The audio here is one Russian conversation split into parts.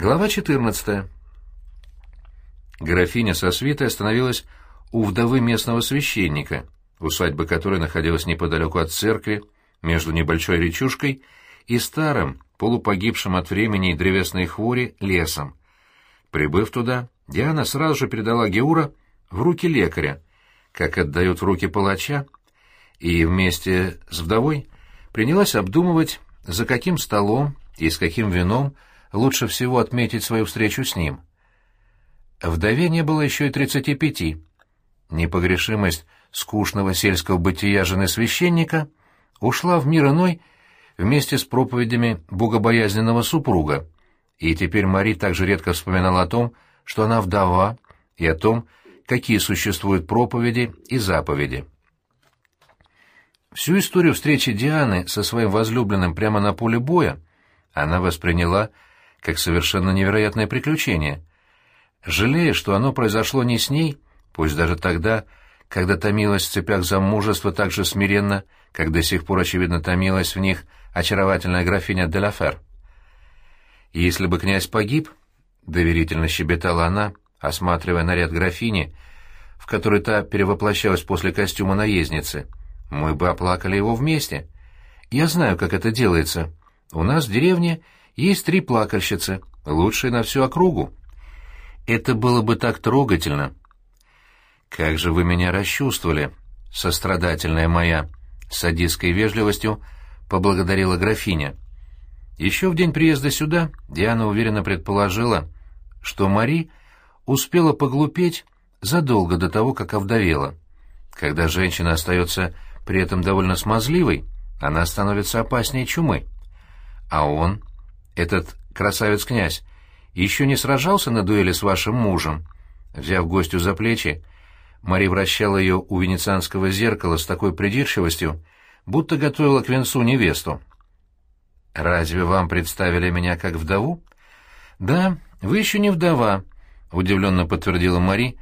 Глава 14. Графиня со свитой остановилась у вдовы местного священника, усадьба которой находилась неподалеку от церкви, между небольшой речушкой и старым, полупогибшим от времени и древесной хвори, лесом. Прибыв туда, Диана сразу же передала Геура в руки лекаря, как отдают в руки палача, и вместе с вдовой принялась обдумывать, за каким столом и с каким вином лучше всего отметить свою встречу с ним. Вдове не было еще и тридцати пяти. Непогрешимость скучного сельского бытия жены священника ушла в мир иной вместе с проповедями богобоязненного супруга, и теперь Мари также редко вспоминала о том, что она вдова, и о том, какие существуют проповеди и заповеди. Всю историю встречи Дианы со своим возлюбленным прямо на поле боя она восприняла как совершенно невероятное приключение. Жалея, что оно произошло не с ней, пусть даже тогда, когда томилась в цепях замужества так же смиренно, как до сих пор, очевидно, томилась в них очаровательная графиня де Лафер. «Если бы князь погиб», — доверительно щебетала она, осматривая наряд графини, в который та перевоплощалась после костюма наездницы, — «мы бы оплакали его вместе. Я знаю, как это делается. У нас в деревне есть три плакальщицы, лучшие на всю округу. Это было бы так трогательно». «Как же вы меня расчувствовали, сострадательная моя!» — с садистской вежливостью поблагодарила графиня. Еще в день приезда сюда Диана уверенно предположила, что Мари успела поглупеть задолго до того, как овдовела. Когда женщина остается при этом довольно смазливой, она становится опаснее чумы. А он, этот красавец-князь, еще не сражался на дуэли с вашим мужем? Взяв гостю за плечи, Мари вращала ее у венецианского зеркала с такой придирчивостью, будто готовила к венцу невесту. «Разве вам представили меня как вдову?» «Да, вы еще не вдова», — удивленно подтвердила Мари,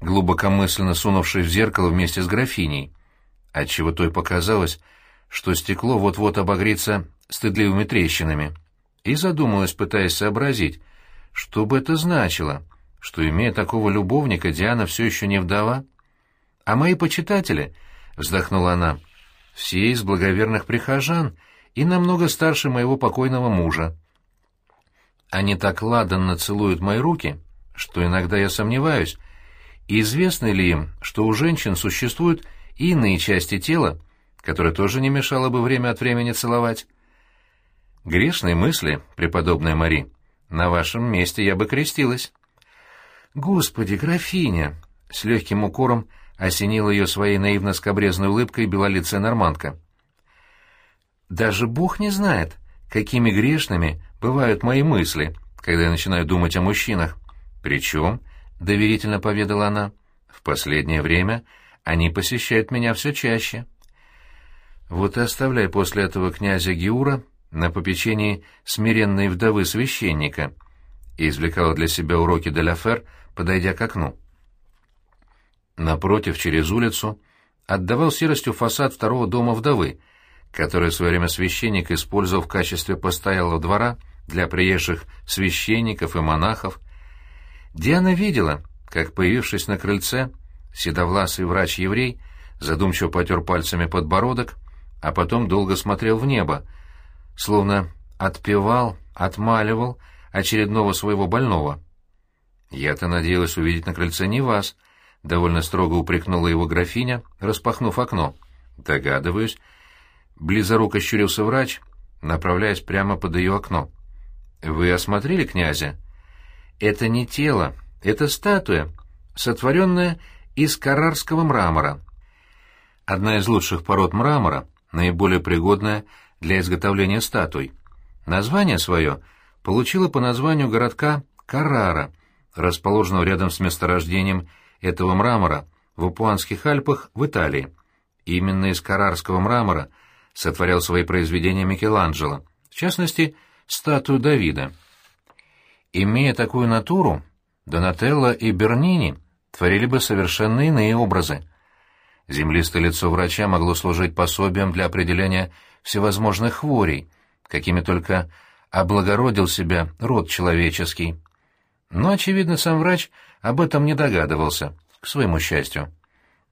глубокомысленно сунувшись в зеркало вместе с графиней, отчего той показалось, что стекло вот-вот обогрится стыдливыми трещинами, и задумалась, пытаясь сообразить, что бы это значило, что, имея такого любовника, Диана все еще не вдова. «А мои почитатели», — вздохнула она, — «все из благоверных прихожан и намного старше моего покойного мужа. Они так ладанно целуют мои руки, что иногда я сомневаюсь, известно ли им, что у женщин существуют иные части тела, которые тоже не мешало бы время от времени целовать. Грешные мысли, преподобная Мари, на вашем месте я бы крестилась. Господи, графиня! С легким укором осенила ее своей наивно-скобрезной улыбкой белолицая нормандка. Даже Бог не знает, какими грешными бывают мои мысли, когда я начинаю думать о мужчинах. Причем, — доверительно поведала она, — в последнее время они посещают меня все чаще. Вот и оставляй после этого князя Геура на попечении смиренной вдовы священника, и извлекала для себя уроки де подойдя к окну. Напротив, через улицу, отдавал серостью фасад второго дома вдовы, который в свое время священник использовал в качестве постоялого двора для приезжих священников и монахов. Диана видела, как, появившись на крыльце, седовласый врач-еврей задумчиво потер пальцами подбородок, а потом долго смотрел в небо, словно отпевал, отмаливал очередного своего больного. «Я-то надеялась увидеть на крыльце не вас», — довольно строго упрекнула его графиня, распахнув окно. «Догадываюсь», Близоруко щурился врач, направляясь прямо под ее окно. «Вы осмотрели князя?» «Это не тело, это статуя, сотворенная из карарского мрамора. Одна из лучших пород мрамора, наиболее пригодная для изготовления статуй. Название свое получила по названию городка Карара, расположенного рядом с месторождением этого мрамора в Апуанских Альпах в Италии. Именно из карарского мрамора – сотворял свои произведения Микеланджело, в частности, статую Давида. Имея такую натуру, Донателло и Бернини творили бы совершенно иные образы. Землистое лицо врача могло служить пособием для определения всевозможных хворей, какими только облагородил себя род человеческий. Но, очевидно, сам врач об этом не догадывался, к своему счастью.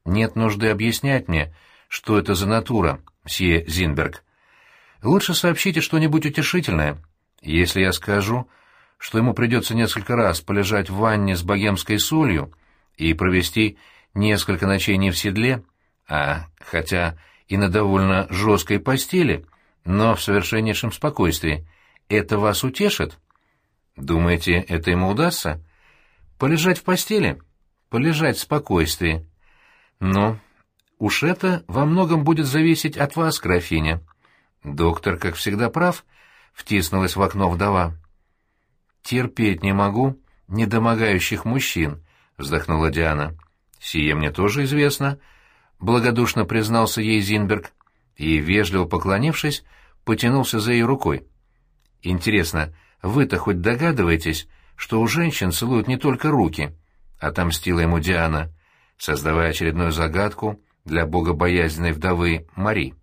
Нет нужды объяснять мне, что это за натура, мсье Зинберг. Лучше сообщите что-нибудь утешительное. Если я скажу, что ему придется несколько раз полежать в ванне с богемской солью и провести несколько ночей не в седле, а хотя и на довольно жесткой постели, но в совершеннейшем спокойствии, это вас утешит? Думаете, это ему удастся? Полежать в постели? Полежать в спокойствии. Но уж это во многом будет зависеть от вас, графиня. Доктор, как всегда, прав, втиснулась в окно вдова. Терпеть не могу недомогающих мужчин, вздохнула Диана. Сие мне тоже известно, благодушно признался ей Зинберг и, вежливо поклонившись, потянулся за ее рукой. Интересно, вы-то хоть догадываетесь, что у женщин целуют не только руки? Отомстила ему Диана, создавая очередную загадку для богобоязненной вдовы Мари.